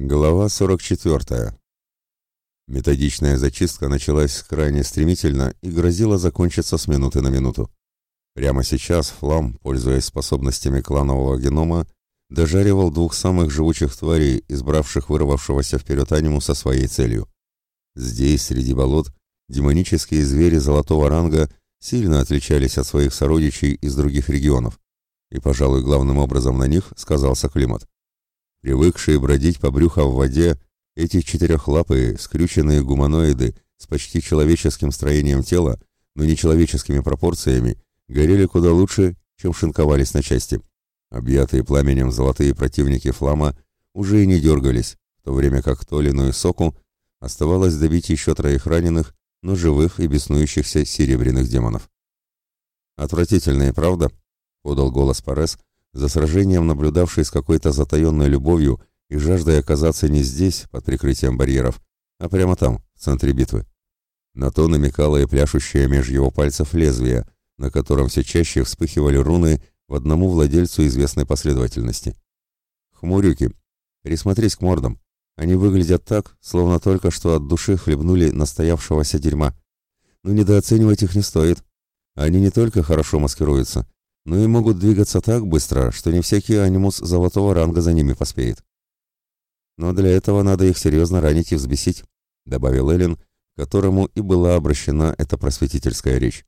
Глава 44. Методичная зачистка началась крайне стремительно и грозила закончиться с минуты на минуту. Прямо сейчас Флам, пользуясь способностями кланового генома, дожаривал двух самых живучих тварей, избравших вырвавшегося вперед аниму со своей целью. Здесь, среди болот, демонические звери золотого ранга сильно отличались от своих сородичей из других регионов, и, пожалуй, главным образом на них сказался климат. Привыкшие бродить по брюху в воде, эти четырехлапые, скрюченные гуманоиды с почти человеческим строением тела, но не человеческими пропорциями, горели куда лучше, чем шинковались на части. Объятые пламенем золотые противники Флама уже и не дергались, в то время как Толину и Соку оставалось добить еще троих раненых, но живых и беснующихся серебряных демонов. «Отвратительная правда?» — подал голос Парес, за сражением наблюдавший с какой-то затаенной любовью и жаждой оказаться не здесь, под прикрытием барьеров, а прямо там, в центре битвы. На то намекало и пляшущее меж его пальцев лезвие, на котором все чаще вспыхивали руны в одному владельцу известной последовательности. Хмурюки, присмотрись к мордам. Они выглядят так, словно только что от души хлебнули настоявшегося дерьма. Но недооценивать их не стоит. Они не только хорошо маскируются, но и могут двигаться так быстро, что не всякий анимус золотого ранга за ними поспеет. Но для этого надо их серьезно ранить и взбесить, добавил Эллен, которому и была обращена эта просветительская речь.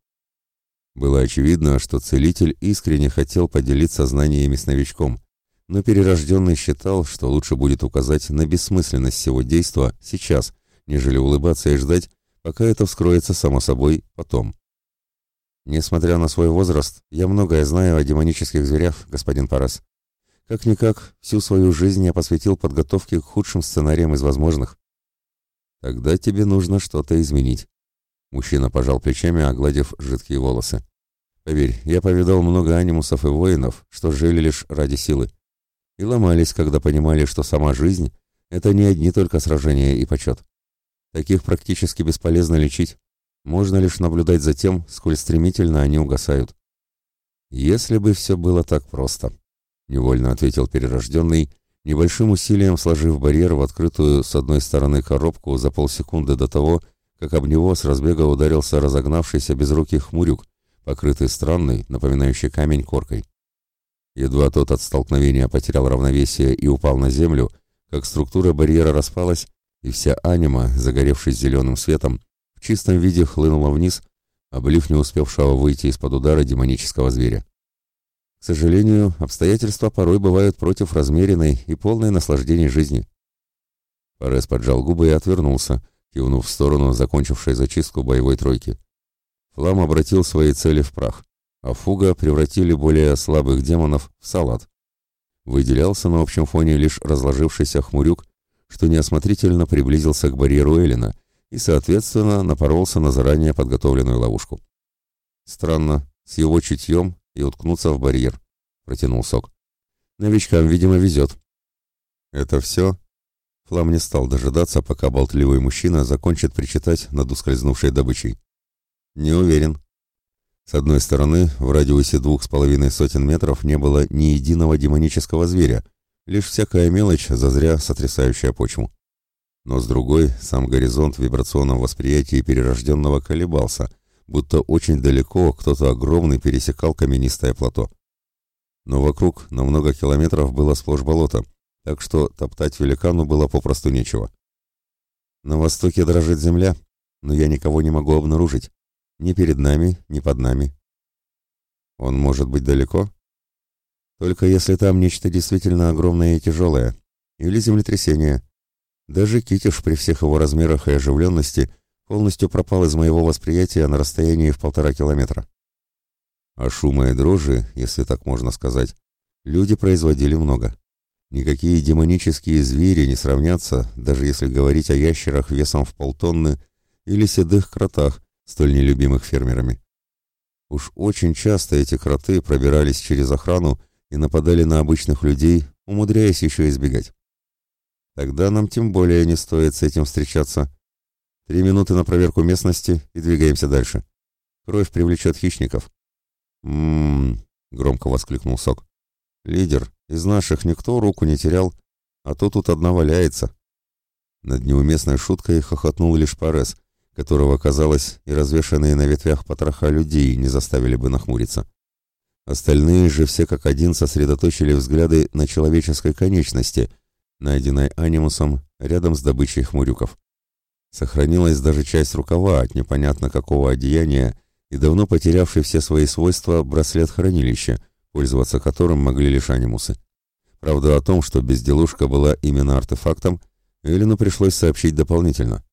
Было очевидно, что целитель искренне хотел поделиться знаниями с новичком, но перерожденный считал, что лучше будет указать на бессмысленность всего действа сейчас, нежели улыбаться и ждать, пока это вскроется само собой потом. Несмотря на свой возраст, я многое знаю о демонических зверях, господин Парас. Как-никак, всю свою жизнь я посвятил подготовке к худшим сценариям из возможных. Тогда тебе нужно что-то изменить. Мужчина пожал плечами, огладив жидкие волосы. Поверь, я повидал много анимусов и воинов, что жили лишь ради силы. И ломались, когда понимали, что сама жизнь — это не одни только сражения и почет. Таких практически бесполезно лечить. Можно лишь наблюдать за тем, сколь стремительно они угасают. «Если бы все было так просто», — невольно ответил перерожденный, небольшим усилием сложив барьер в открытую с одной стороны коробку за полсекунды до того, как об него с разбега ударился разогнавшийся безрукий хмурюк, покрытый странной, напоминающей камень коркой. Едва тот от столкновения потерял равновесие и упал на землю, как структура барьера распалась, и вся анима, загоревшись зеленым светом, в чистом виде хлынула вниз, облив не успевшего выйти из-под удара демонического зверя. К сожалению, обстоятельства порой бывают против размеренной и полной наслаждения жизни. Парес поджал губы и отвернулся, кивнув в сторону закончившей зачистку боевой тройки. Флам обратил свои цели в прах, а Фуга превратили более слабых демонов в салат. Выделялся на общем фоне лишь разложившийся хмурюк, что неосмотрительно приблизился к барьеру Эллина и, соответственно, напоролся на заранее подготовленную ловушку. Странно, с его чутьем и уткнуться в барьер, протянул Сок. Новичкам, видимо, везет. Это все? Флам не стал дожидаться, пока болтливый мужчина закончит причитать над ускользнувшей добычей. Не уверен. С одной стороны, в радиусе двух с половиной сотен метров не было ни единого демонического зверя, лишь всякая мелочь, зазря сотрясающая почву но с другой сам горизонт в вибрационном восприятии перерожденного колебался, будто очень далеко кто-то огромный пересекал каменистое плато. Но вокруг на много километров было сплошь болото, так что топтать великану было попросту нечего. На востоке дрожит земля, но я никого не могу обнаружить. Ни перед нами, ни под нами. Он может быть далеко? Только если там нечто действительно огромное и тяжелое. Или землетрясение. Даже Китиш при всех его размерах и оживленности полностью пропал из моего восприятия на расстоянии в полтора километра. А шума и дрожи, если так можно сказать, люди производили много. Никакие демонические звери не сравнятся, даже если говорить о ящерах весом в полтонны или седых кротах, столь нелюбимых фермерами. Уж очень часто эти кроты пробирались через охрану и нападали на обычных людей, умудряясь еще избегать. Тогда нам тем более не стоит с этим встречаться. Три минуты на проверку местности и двигаемся дальше. Кровь привлечет хищников. «М-м-м», громко воскликнул Сок. «Лидер, из наших никто руку не терял. а то тут одна валяется». Над неуместной шуткой хохотнул лишь Парес, которого, казалось, и развешанные на ветвях потроха людей не заставили бы нахмуриться. Остальные же все как один сосредоточили взгляды на человеческой конечности, найденной анимусом рядом с добычей хмурюков. Сохранилась даже часть рукава от непонятно какого одеяния и давно потерявший все свои свойства браслет хранилища, пользоваться которым могли лишь анимусы. Правда о том, что безделушка была именно артефактом, Эллину пришлось сообщить дополнительно.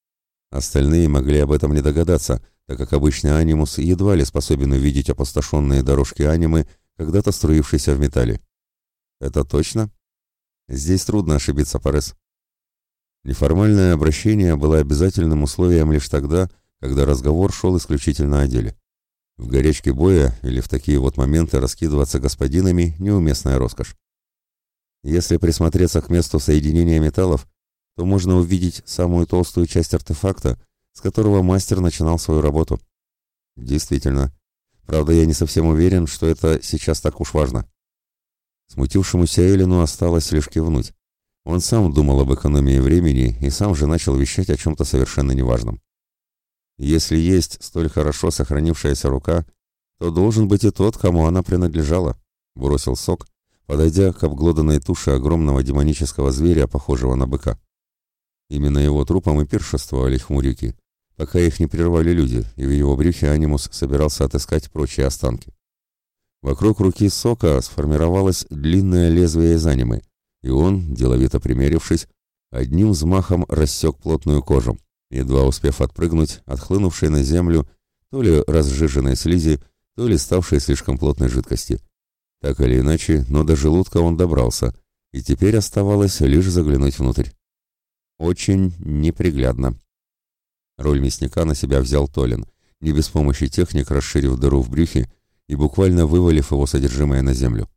Остальные могли об этом не догадаться, так как обычный анимус едва ли способен увидеть опустошенные дорожки анимы, когда-то струившиеся в металле. Это точно? Здесь трудно ошибиться, Парес. Неформальное обращение было обязательным условием лишь тогда, когда разговор шел исключительно о деле. В горячке боя или в такие вот моменты раскидываться господинами – неуместная роскошь. Если присмотреться к месту соединения металлов, то можно увидеть самую толстую часть артефакта, с которого мастер начинал свою работу. Действительно. Правда, я не совсем уверен, что это сейчас так уж важно. Смутившемуся Эллину осталось лишь кивнуть. Он сам думал об экономии времени и сам же начал вещать о чем-то совершенно неважном. Если есть столь хорошо сохранившаяся рука, то должен быть и тот, кому она принадлежала, бросил сок, подойдя к обглоданной туше огромного демонического зверя, похожего на быка. Именно его трупом и пиршествовали хмурики, пока их не прервали люди, и в его брюхе анимус собирался отыскать прочие останки. Вокруг руки сока сформировалось длинное лезвие из анимы, и он, деловито примерившись, одним взмахом рассек плотную кожу, едва успев отпрыгнуть отхлынувшей на землю то ли разжиженной слизи, то ли ставшей слишком плотной жидкости. Так или иначе, но до желудка он добрался, и теперь оставалось лишь заглянуть внутрь. Очень неприглядно. Роль мясника на себя взял Толин, не без помощи техник расширив дыру в брюхе и буквально вывалив его содержимое на землю.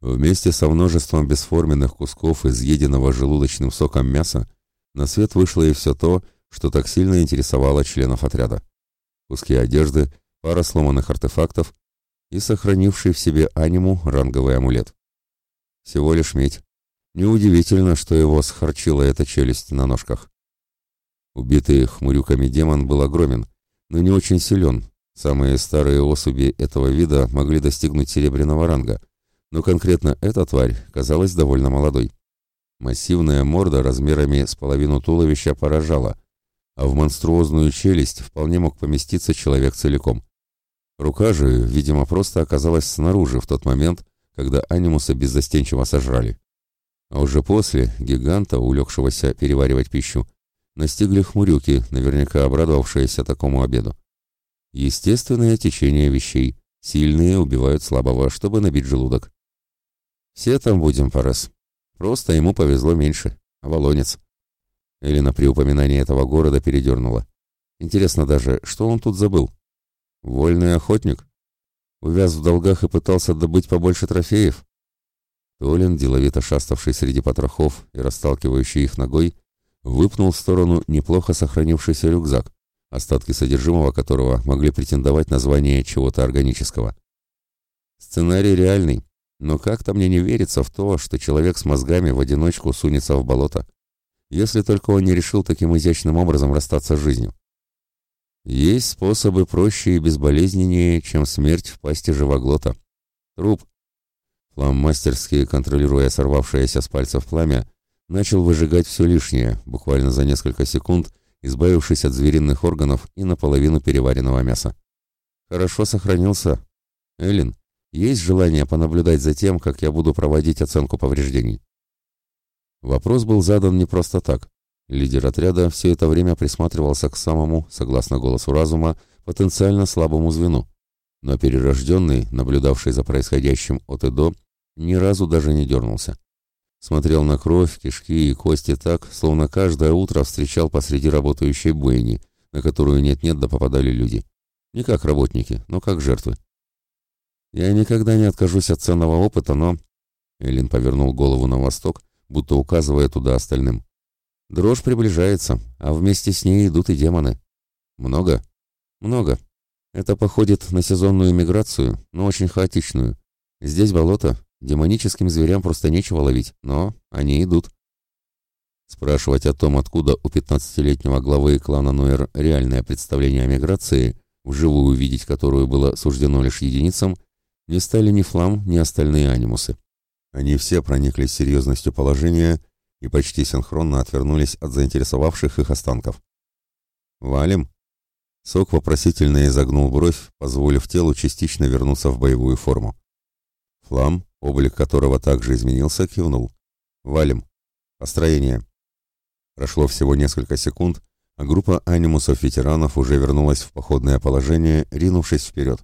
Вместе со множеством бесформенных кусков изъеденного желудочным соком мяса на свет вышло и все то, что так сильно интересовало членов отряда. Куски одежды, пара сломанных артефактов и сохранивший в себе аниму ранговый амулет. Всего лишь медь. Неудивительно, что его схорчила эта челюсть на ножках. Убитый хмурюками демон был огромен, но не очень силен. Самые старые особи этого вида могли достигнуть серебряного ранга, но конкретно эта тварь казалась довольно молодой. Массивная морда размерами с половину туловища поражала, а в монструозную челюсть вполне мог поместиться человек целиком. Рука же, видимо, просто оказалась снаружи в тот момент, когда анимуса беззастенчиво сожрали. А уже после гиганта, улегшегося переваривать пищу, настигли хмурюки, наверняка обрадовавшиеся такому обеду. Естественное течение вещей. Сильные убивают слабого, чтобы набить желудок. Все там будем, Парас. Просто ему повезло меньше. Волонец. Элина при упоминании этого города передернула. Интересно даже, что он тут забыл? Вольный охотник? Увяз в долгах и пытался добыть побольше трофеев? Толин, деловито шаставший среди потрохов и расталкивающий их ногой, выпнул в сторону неплохо сохранившийся рюкзак, остатки содержимого которого могли претендовать на звание чего-то органического. Сценарий реальный, но как-то мне не верится в то, что человек с мозгами в одиночку сунется в болото, если только он не решил таким изящным образом расстаться с жизнью. Есть способы проще и безболезненнее, чем смерть в пасти живоглота. Труп, Флам мастерски, контролируя сорвавшееся с пальцев пламя, начал выжигать все лишнее, буквально за несколько секунд, избавившись от звериных органов и наполовину переваренного мяса. Хорошо сохранился. Эллин, есть желание понаблюдать за тем, как я буду проводить оценку повреждений? Вопрос был задан не просто так. Лидер отряда все это время присматривался к самому, согласно голосу разума, потенциально слабому звену. Но перерожденный, наблюдавший за происходящим от и до, ни разу даже не дернулся. Смотрел на кровь, кишки и кости так, словно каждое утро встречал посреди работающей бойни, на которую нет-нет да попадали люди. Не как работники, но как жертвы. Я никогда не откажусь от ценного опыта, но... Элин повернул голову на восток, будто указывая туда остальным. Дрожь приближается, а вместе с ней идут и демоны. Много? Много. Это походит на сезонную миграцию, но очень хаотичную. Здесь болото, Демоническим зверям просто нечего ловить, но они идут. Спрашивать о том, откуда у 15-летнего главы клана Нойер реальное представление о миграции, вживую увидеть которую было суждено лишь единицам, не стали ни Флам, ни остальные анимусы. Они все прониклись серьезностью положения и почти синхронно отвернулись от заинтересовавших их останков. «Валим?» Сок вопросительно изогнул бровь, позволив телу частично вернуться в боевую форму. Флам, облик которого также изменился, кивнул. «Валим. Построение». Прошло всего несколько секунд, а группа анимусов-ветеранов уже вернулась в походное положение, ринувшись вперед.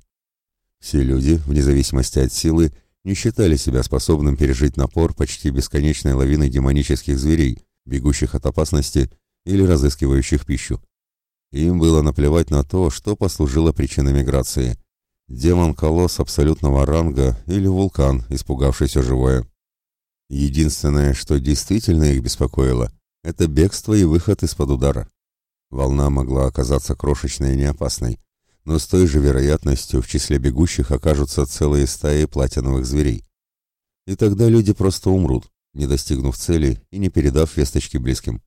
Все люди, вне зависимости от силы, не считали себя способным пережить напор почти бесконечной лавины демонических зверей, бегущих от опасности или разыскивающих пищу. Им было наплевать на то, что послужило причиной миграции. Демон-колосс абсолютного ранга или вулкан, испугавшийся живое. Единственное, что действительно их беспокоило, это бегство и выход из-под удара. Волна могла оказаться крошечной и неопасной, но с той же вероятностью в числе бегущих окажутся целые стаи платиновых зверей. И тогда люди просто умрут, не достигнув цели и не передав весточки близким.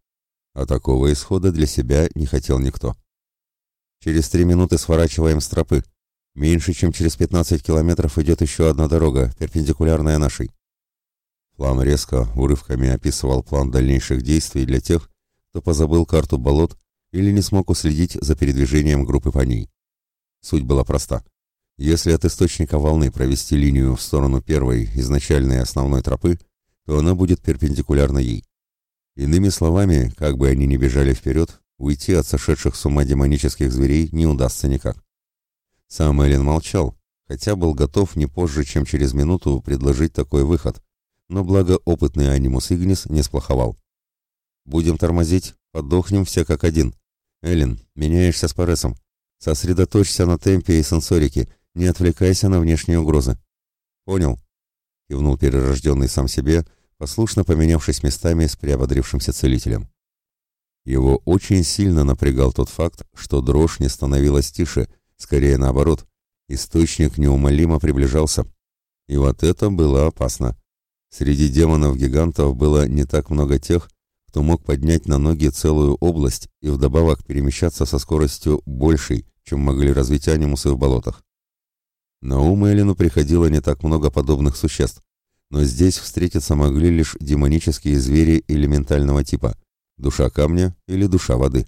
А такого исхода для себя не хотел никто. Через три минуты сворачиваем с тропы. Меньше чем через 15 километров идет еще одна дорога, перпендикулярная нашей. План резко, урывками описывал план дальнейших действий для тех, кто позабыл карту болот или не смог уследить за передвижением группы по ней. Суть была проста. Если от источника волны провести линию в сторону первой, изначальной основной тропы, то она будет перпендикулярна ей. Иными словами, как бы они ни бежали вперед, уйти от сошедших с ума демонических зверей не удастся никак. Сам Эллен молчал, хотя был готов не позже, чем через минуту предложить такой выход, но благо опытный анимус Игнис не сплоховал. «Будем тормозить, подохнем все как один. Эллен, меняешься с Паресом. Сосредоточься на темпе и сенсорике, не отвлекайся на внешние угрозы». «Понял», — кивнул перерожденный сам себе, послушно поменявшись местами с приободрившимся целителем. Его очень сильно напрягал тот факт, что дрожь не становилась тише, скорее наоборот, источник неумолимо приближался. И вот это было опасно. Среди демонов-гигантов было не так много тех, кто мог поднять на ноги целую область и вдобавок перемещаться со скоростью большей, чем могли развить анимусы в болотах. На ум Эллину приходило не так много подобных существ, но здесь встретиться могли лишь демонические звери элементального типа, душа камня или душа воды.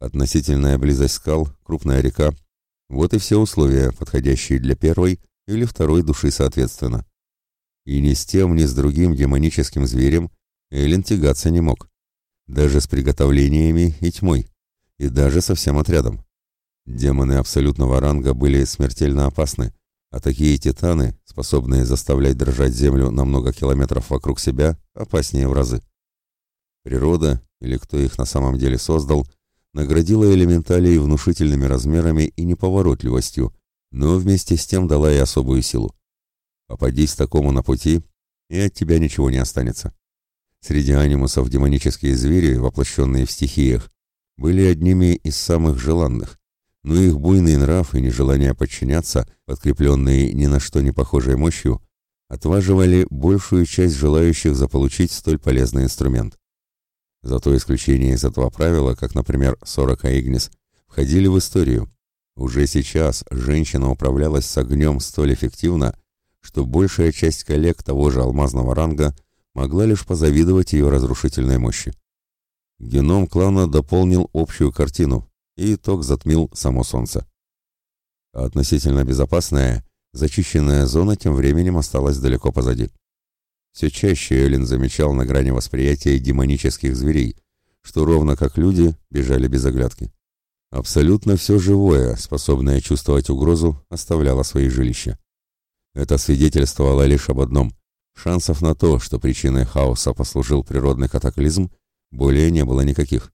Относительная близость скал, крупная река – вот и все условия, подходящие для первой или второй души соответственно. И ни с тем, ни с другим демоническим зверем Эллен тягаться не мог. Даже с приготовлениями и тьмой. И даже со всем отрядом. Демоны абсолютного ранга были смертельно опасны, а такие титаны, способные заставлять дрожать землю на много километров вокруг себя, опаснее в разы. Природа, или кто их на самом деле создал, наградила элементалей внушительными размерами и неповоротливостью, но вместе с тем дала и особую силу. Попадись такому на пути, и от тебя ничего не останется. Среди анимусов демонические звери, воплощенные в стихиях, были одними из самых желанных, но их буйный нрав и нежелание подчиняться, подкрепленные ни на что не похожей мощью, отваживали большую часть желающих заполучить столь полезный инструмент. Зато исключения из этого правила, как, например, Сорока Игнис, входили в историю. Уже сейчас женщина управлялась с огнем столь эффективно, что большая часть коллег того же алмазного ранга могла лишь позавидовать ее разрушительной мощи. Геном клана дополнил общую картину, и итог затмил само солнце. А относительно безопасная, зачищенная зона тем временем осталась далеко позади. Все чаще Эллен замечал на грани восприятия демонических зверей, что ровно как люди бежали без оглядки. Абсолютно все живое, способное чувствовать угрозу, оставляло свои жилища. Это свидетельствовало лишь об одном. Шансов на то, что причиной хаоса послужил природный катаклизм, более не было никаких.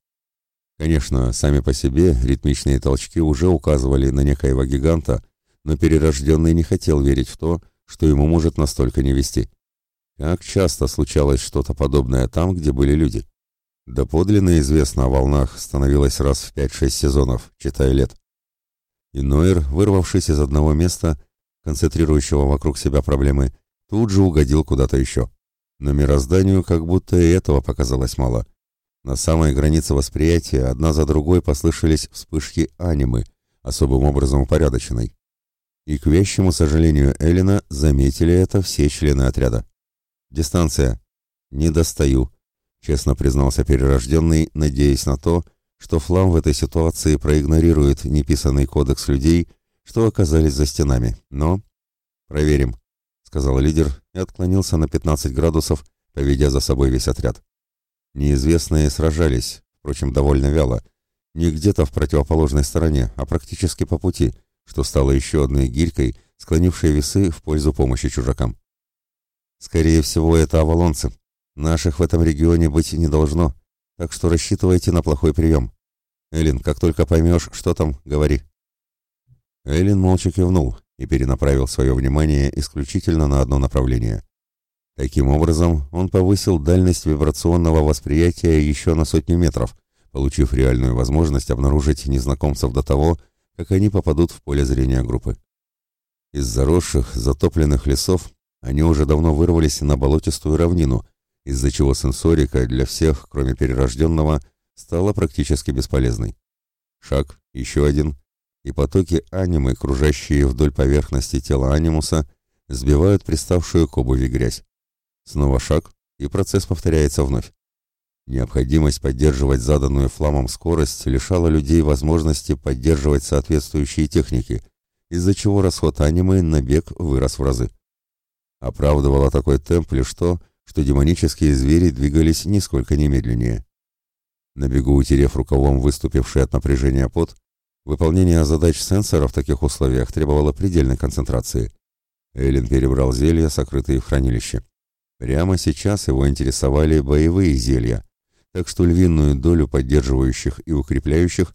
Конечно, сами по себе ритмичные толчки уже указывали на некоего гиганта, но перерожденный не хотел верить в то, что ему может настолько не вести. Как часто случалось что-то подобное там, где были люди? Да подлинно известно о волнах становилось раз в 5-6 сезонов, читая лет. И Нойер, вырвавшись из одного места, концентрирующего вокруг себя проблемы, тут же угодил куда-то еще. Но мирозданию как будто и этого показалось мало, На самой границе восприятия одна за другой послышались вспышки анимы, особым образом упорядоченной. И, к вещему сожалению Эллина, заметили это все члены отряда. «Дистанция. Не достаю», — честно признался перерожденный, надеясь на то, что Флам в этой ситуации проигнорирует неписанный кодекс людей, что оказались за стенами. Но... «Проверим», — сказал лидер и отклонился на 15 градусов, поведя за собой весь отряд. Неизвестные сражались, впрочем, довольно вяло, не где-то в противоположной стороне, а практически по пути, что стало еще одной гирькой, склонившей весы в пользу помощи чужакам. Скорее всего, это авалонцы. Наших в этом регионе быть не должно, так что рассчитывайте на плохой прием. Эллин, как только поймешь, что там, говори. Эллин молча кивнул и перенаправил свое внимание исключительно на одно направление. Таким образом, он повысил дальность вибрационного восприятия еще на сотню метров, получив реальную возможность обнаружить незнакомцев до того, как они попадут в поле зрения группы. Из заросших, затопленных лесов они уже давно вырвались на болотистую равнину, из-за чего сенсорика для всех, кроме перерожденного, стала практически бесполезной. Шаг, еще один, и потоки анимы, кружащие вдоль поверхности тела анимуса, сбивают приставшую к обуви грязь. Снова шаг, и процесс повторяется вновь. Необходимость поддерживать заданную фламом скорость лишала людей возможности поддерживать соответствующие техники, из-за чего расход анимы на бег вырос в разы. Оправдывало такой темп лишь то, что демонические звери двигались нисколько немедленнее. На бегу утерев рукавом выступивший от напряжения пот, выполнение задач сенсора в таких условиях требовало предельной концентрации. Эйлин перебрал зелья, сокрытые в хранилище. Прямо сейчас его интересовали боевые зелья, так что львиную долю поддерживающих и укрепляющих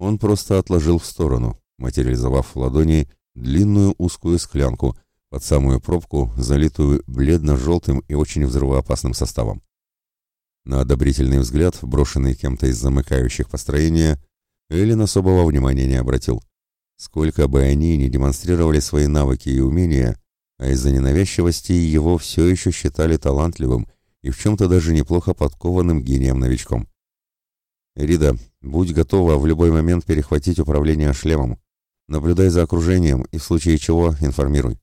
он просто отложил в сторону, материализовав в ладони длинную узкую склянку под самую пробку, залитую бледно-желтым и очень взрывоопасным составом. На одобрительный взгляд, брошенный кем-то из замыкающих построения, Эллен особого внимания не обратил. Сколько бы они ни демонстрировали свои навыки и умения, а из-за ненавязчивости его все еще считали талантливым и в чем-то даже неплохо подкованным гением-новичком. «Рида, будь готова в любой момент перехватить управление шлемом. Наблюдай за окружением и в случае чего информируй».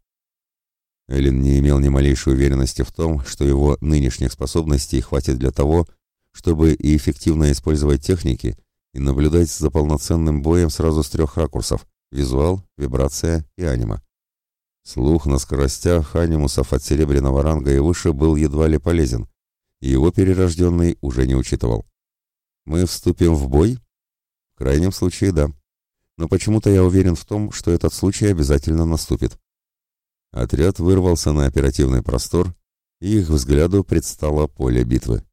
Эллен не имел ни малейшей уверенности в том, что его нынешних способностей хватит для того, чтобы и эффективно использовать техники, и наблюдать за полноценным боем сразу с трех ракурсов – визуал, вибрация и анима. Слух на скоростях анимусов от серебряного ранга и выше был едва ли полезен, и его перерожденный уже не учитывал. «Мы вступим в бой?» «В крайнем случае, да. Но почему-то я уверен в том, что этот случай обязательно наступит». Отряд вырвался на оперативный простор, и их взгляду предстало поле битвы.